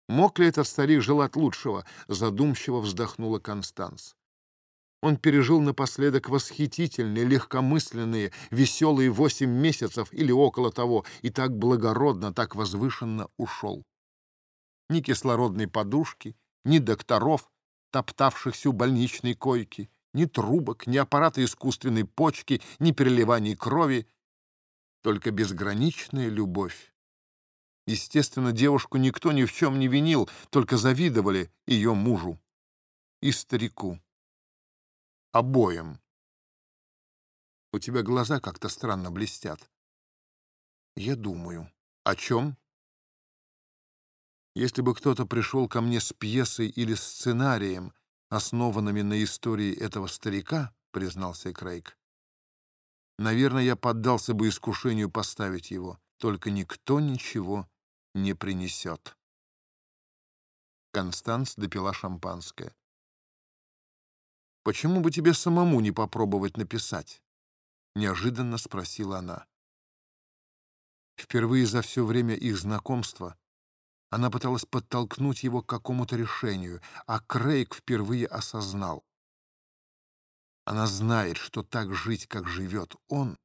Мог ли этот старик желать лучшего? Задумчиво вздохнула Констанс. Он пережил напоследок восхитительные, легкомысленные, веселые восемь месяцев или около того, и так благородно, так возвышенно ушел. Ни кислородной подушки, ни докторов, топтавшихся у больничной койки, ни трубок, ни аппарата искусственной почки, ни переливаний крови, только безграничная любовь. Естественно, девушку никто ни в чем не винил, только завидовали ее мужу. и старику. Обоим. У тебя глаза как-то странно блестят. Я думаю. О чем? Если бы кто-то пришел ко мне с пьесой или сценарием, основанными на истории этого старика, признался Крейг, наверное, я поддался бы искушению поставить его, только никто ничего не принесет. Констанс допила шампанское. «Почему бы тебе самому не попробовать написать?» — неожиданно спросила она. Впервые за все время их знакомства она пыталась подтолкнуть его к какому-то решению, а Крейг впервые осознал. Она знает, что так жить, как живет он,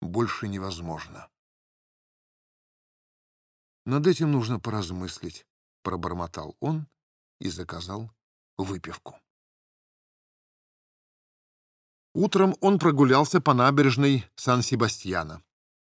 больше невозможно. «Над этим нужно поразмыслить», — пробормотал он и заказал выпивку. Утром он прогулялся по набережной Сан-Себастьяна.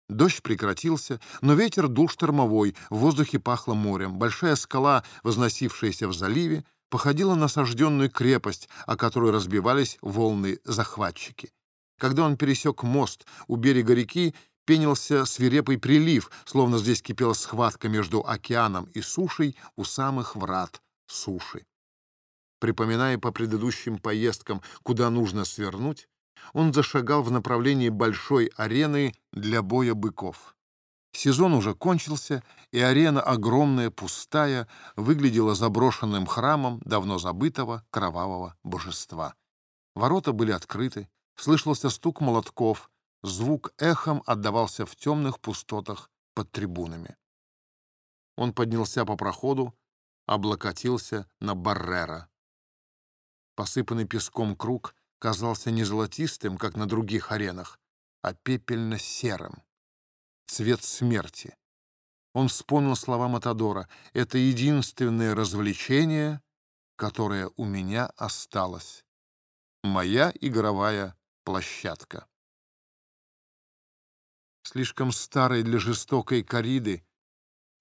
Дождь прекратился, но ветер дул штормовой, в воздухе пахло морем. Большая скала, возносившаяся в заливе, походила на сожженную крепость, о которой разбивались волны-захватчики. Когда он пересек мост у берега реки, пенился свирепый прилив, словно здесь кипела схватка между океаном и сушей у самых врат суши. Припоминая по предыдущим поездкам, куда нужно свернуть, он зашагал в направлении большой арены для боя быков. Сезон уже кончился, и арена, огромная, пустая, выглядела заброшенным храмом давно забытого кровавого божества. Ворота были открыты, слышался стук молотков, звук эхом отдавался в темных пустотах под трибунами. Он поднялся по проходу, облокотился на Баррера. Посыпанный песком круг казался не золотистым, как на других аренах, а пепельно-серым. Цвет смерти. Он вспомнил слова Матадора. «Это единственное развлечение, которое у меня осталось. Моя игровая площадка». Слишком старой для жестокой кориды,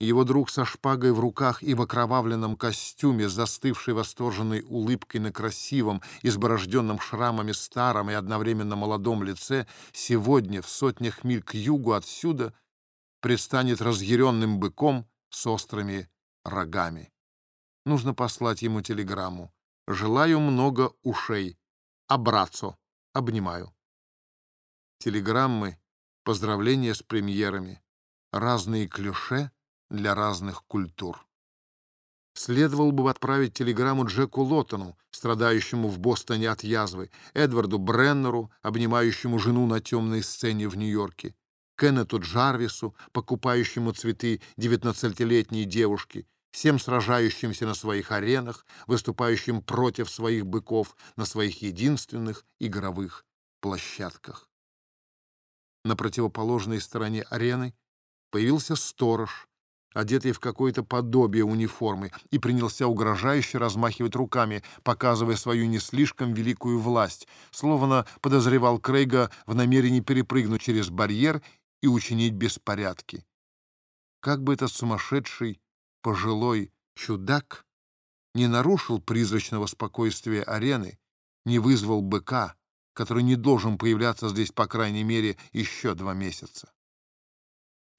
его друг со шпагой в руках и в окровавленном костюме, застывший восторженной улыбкой на красивом, изборожденном шрамами старом и одновременно молодом лице, сегодня в сотнях миль к югу отсюда предстанет разъяренным быком с острыми рогами. Нужно послать ему телеграмму. «Желаю много ушей. Абрацо. Обнимаю». Телеграммы, поздравления с премьерами, разные клише — для разных культур. Следовало бы отправить телеграмму Джеку Лоттону, страдающему в Бостоне от язвы, Эдварду Бреннеру, обнимающему жену на темной сцене в Нью-Йорке, Кеннету Джарвису, покупающему цветы девятнадцатилетней девушки, всем сражающимся на своих аренах, выступающим против своих быков на своих единственных игровых площадках. На противоположной стороне арены появился сторож, одетый в какое-то подобие униформы, и принялся угрожающе размахивать руками, показывая свою не слишком великую власть, словно подозревал Крейга в намерении перепрыгнуть через барьер и учинить беспорядки. Как бы этот сумасшедший пожилой чудак не нарушил призрачного спокойствия арены, не вызвал быка, который не должен появляться здесь, по крайней мере, еще два месяца.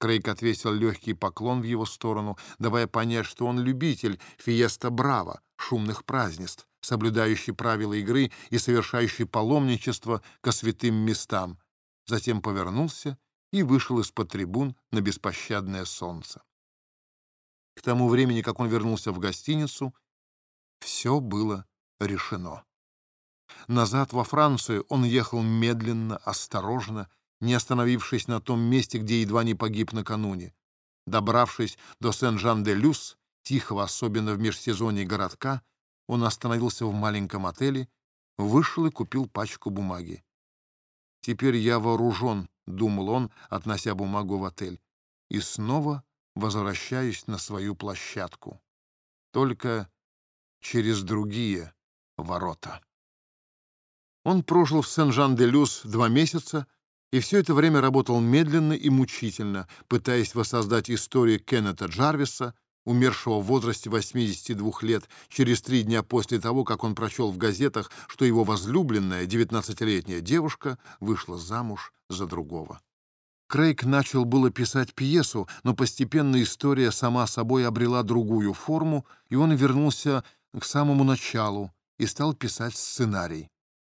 Крейг отвесил легкий поклон в его сторону, давая понять, что он любитель фиеста браво, шумных празднеств, соблюдающий правила игры и совершающий паломничество ко святым местам. Затем повернулся и вышел из-под трибун на беспощадное солнце. К тому времени, как он вернулся в гостиницу, все было решено. Назад во Францию он ехал медленно, осторожно, не остановившись на том месте, где едва не погиб накануне. Добравшись до Сен-Жан-де-Люс, тихого, особенно в межсезонье городка, он остановился в маленьком отеле, вышел и купил пачку бумаги. «Теперь я вооружен», — думал он, относя бумагу в отель, «и снова возвращаюсь на свою площадку. Только через другие ворота». Он прожил в Сен-Жан-де-Люс два месяца, и все это время работал медленно и мучительно, пытаясь воссоздать историю Кеннета Джарвиса, умершего в возрасте 82 лет, через три дня после того, как он прочел в газетах, что его возлюбленная, 19-летняя девушка, вышла замуж за другого. Крейг начал было писать пьесу, но постепенно история сама собой обрела другую форму, и он вернулся к самому началу и стал писать сценарий.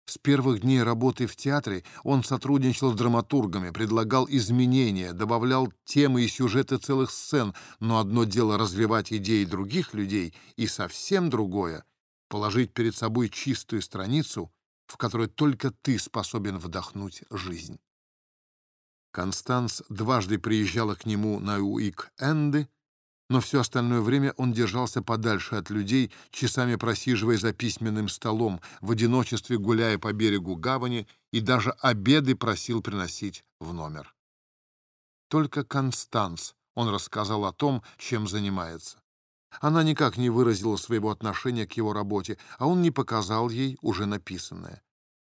С первых дней работы в театре он сотрудничал с драматургами, предлагал изменения, добавлял темы и сюжеты целых сцен, но одно дело развивать идеи других людей, и совсем другое — положить перед собой чистую страницу, в которой только ты способен вдохнуть жизнь. Констанс дважды приезжала к нему на уик-энды, но все остальное время он держался подальше от людей, часами просиживая за письменным столом, в одиночестве гуляя по берегу гавани и даже обеды просил приносить в номер. Только Констанс он рассказал о том, чем занимается. Она никак не выразила своего отношения к его работе, а он не показал ей уже написанное.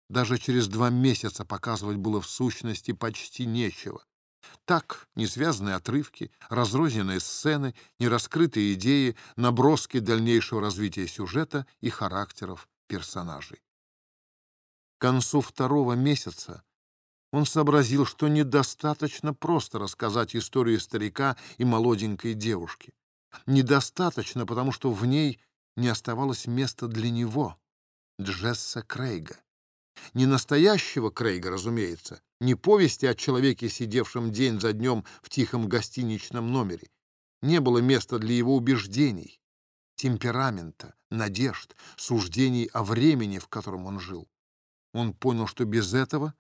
Даже через два месяца показывать было в сущности почти нечего. Так, несвязанные отрывки, разрозненные сцены, нераскрытые идеи, наброски дальнейшего развития сюжета и характеров персонажей. К концу второго месяца он сообразил, что недостаточно просто рассказать историю старика и молоденькой девушки. Недостаточно, потому что в ней не оставалось места для него, Джесса Крейга. Не настоящего Крейга, разумеется, не повести о человеке, сидевшем день за днем в тихом гостиничном номере. Не было места для его убеждений, темперамента, надежд, суждений о времени, в котором он жил. Он понял, что без этого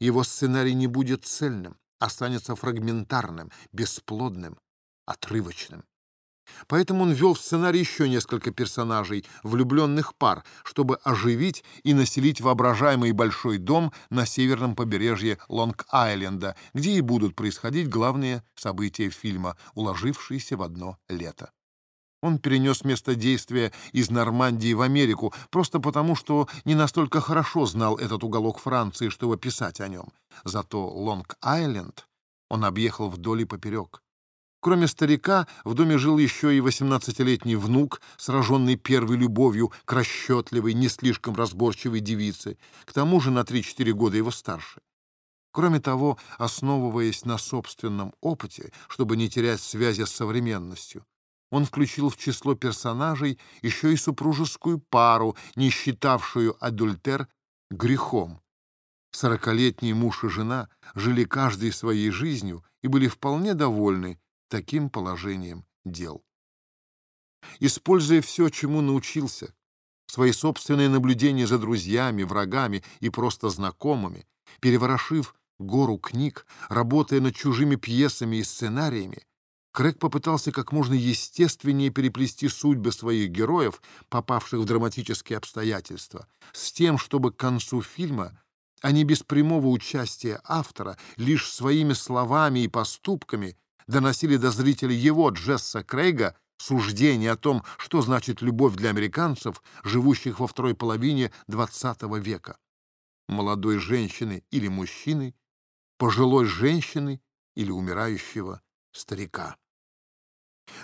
его сценарий не будет цельным, останется фрагментарным, бесплодным, отрывочным. Поэтому он ввел в сценарий еще несколько персонажей, влюбленных пар, чтобы оживить и населить воображаемый большой дом на северном побережье Лонг-Айленда, где и будут происходить главные события фильма, уложившиеся в одно лето. Он перенес место действия из Нормандии в Америку просто потому, что не настолько хорошо знал этот уголок Франции, чтобы писать о нем. Зато Лонг-Айленд он объехал вдоль и поперек. Кроме старика, в доме жил еще и 18-летний внук, сраженный первой любовью к расчетливой, не слишком разборчивой девице, к тому же на 3-4 года его старше. Кроме того, основываясь на собственном опыте, чтобы не терять связи с современностью, он включил в число персонажей еще и супружескую пару, не считавшую адультер грехом. Сорокалетний муж и жена жили каждой своей жизнью и были вполне довольны таким положением дел. Используя все, чему научился, свои собственные наблюдения за друзьями, врагами и просто знакомыми, переворошив гору книг, работая над чужими пьесами и сценариями, Крэг попытался как можно естественнее переплести судьбы своих героев, попавших в драматические обстоятельства, с тем, чтобы к концу фильма они без прямого участия автора, лишь своими словами и поступками доносили до зрителей его, Джесса Крейга, суждение о том, что значит любовь для американцев, живущих во второй половине XX века. Молодой женщины или мужчины, пожилой женщины или умирающего старика.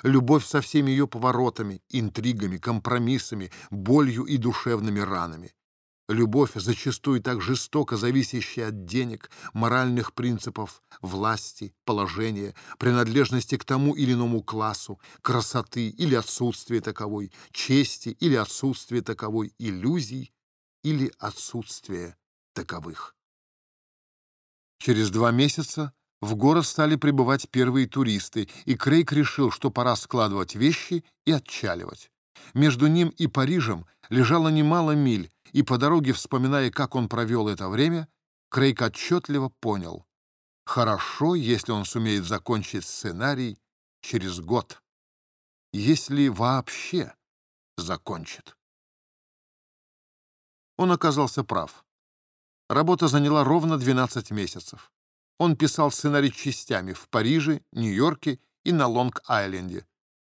Любовь со всеми ее поворотами, интригами, компромиссами, болью и душевными ранами. Любовь, зачастую так жестоко зависящая от денег, моральных принципов, власти, положения, принадлежности к тому или иному классу, красоты или отсутствия таковой, чести или отсутствия таковой, иллюзий или отсутствия таковых. Через два месяца в город стали прибывать первые туристы, и Крейг решил, что пора складывать вещи и отчаливать. Между ним и Парижем лежало немало миль, и по дороге, вспоминая, как он провел это время, Крейг отчетливо понял. Хорошо, если он сумеет закончить сценарий через год. Если вообще закончит. Он оказался прав. Работа заняла ровно 12 месяцев. Он писал сценарий частями в Париже, Нью-Йорке и на Лонг-Айленде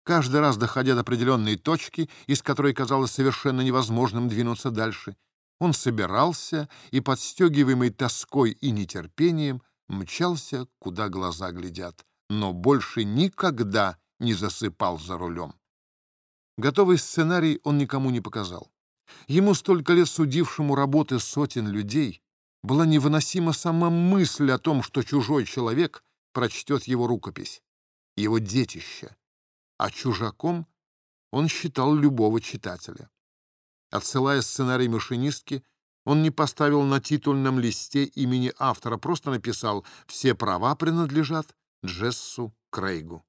каждый раз доходя до определенной точки, из которой казалось совершенно невозможным двинуться дальше, он собирался и, подстегиваемый тоской и нетерпением, мчался, куда глаза глядят, но больше никогда не засыпал за рулем. Готовый сценарий он никому не показал. Ему столько лет судившему работы сотен людей была невыносима сама мысль о том, что чужой человек прочтет его рукопись, его детище, а чужаком он считал любого читателя. Отсылая сценарий машинистки, он не поставил на титульном листе имени автора, просто написал «Все права принадлежат Джессу Крейгу».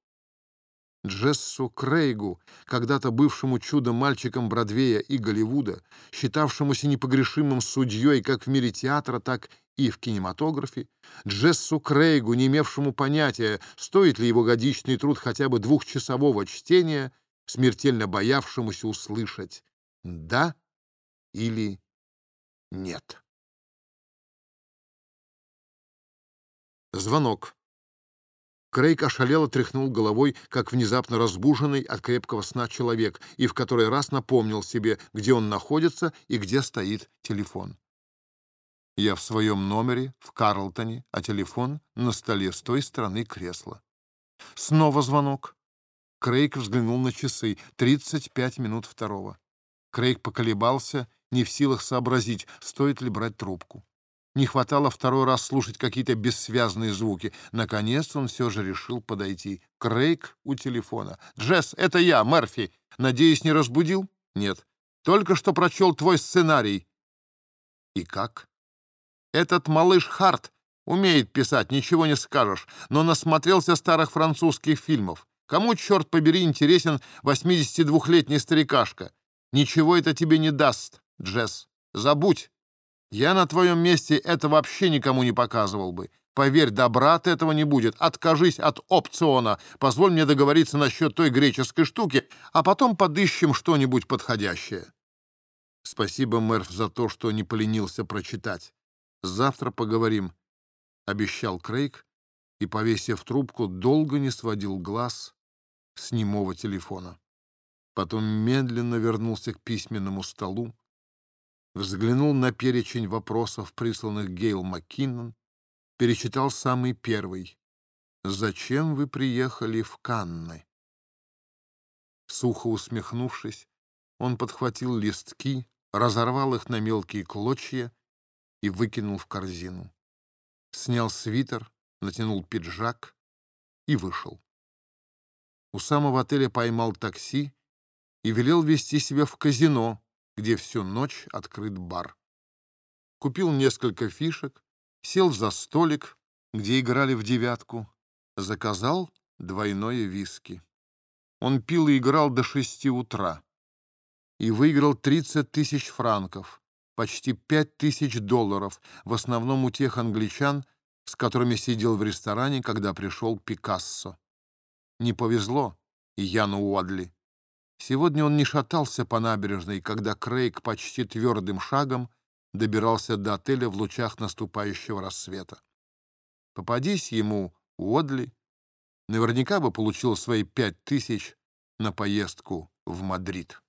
Джессу Крейгу, когда-то бывшему чудо-мальчиком Бродвея и Голливуда, считавшемуся непогрешимым судьей как в мире театра, так и в кинематографе, Джессу Крейгу, не имевшему понятия, стоит ли его годичный труд хотя бы двухчасового чтения, смертельно боявшемуся услышать «да» или «нет». Звонок. Крейг ошалело тряхнул головой, как внезапно разбуженный от крепкого сна человек, и в который раз напомнил себе, где он находится и где стоит телефон. Я в своем номере, в Карлтоне, а телефон на столе с той стороны кресла. Снова звонок. Крейг взглянул на часы. 35 минут второго. Крейг поколебался, не в силах сообразить, стоит ли брать трубку. Не хватало второй раз слушать какие-то бессвязные звуки. Наконец он все же решил подойти. Крейг у телефона. «Джесс, это я, Мерфи. Надеюсь, не разбудил?» «Нет. Только что прочел твой сценарий». «И как?» «Этот малыш Харт умеет писать, ничего не скажешь, но насмотрелся старых французских фильмов. Кому, черт побери, интересен 82-летний старикашка? Ничего это тебе не даст, Джесс. Забудь. Я на твоем месте это вообще никому не показывал бы. Поверь, добра от этого не будет. Откажись от опциона. Позволь мне договориться насчет той греческой штуки, а потом подыщем что-нибудь подходящее. Спасибо, Мерф, за то, что не поленился прочитать. Завтра поговорим, — обещал Крейг, и, повесив трубку, долго не сводил глаз с немого телефона. Потом медленно вернулся к письменному столу, взглянул на перечень вопросов, присланных Гейл Маккиннон, перечитал самый первый. «Зачем вы приехали в Канны?» Сухо усмехнувшись, он подхватил листки, разорвал их на мелкие клочья и выкинул в корзину. Снял свитер, натянул пиджак и вышел. У самого отеля поймал такси и велел вести себя в казино, где всю ночь открыт бар. Купил несколько фишек, сел за столик, где играли в девятку, заказал двойное виски. Он пил и играл до шести утра и выиграл 30 тысяч франков, почти 5 тысяч долларов, в основном у тех англичан, с которыми сидел в ресторане, когда пришел Пикассо. Не повезло и Яну Уадли. Сегодня он не шатался по набережной, когда Крейг почти твердым шагом добирался до отеля в лучах наступающего рассвета. Попадись ему Уодли, наверняка бы получил свои пять тысяч на поездку в Мадрид.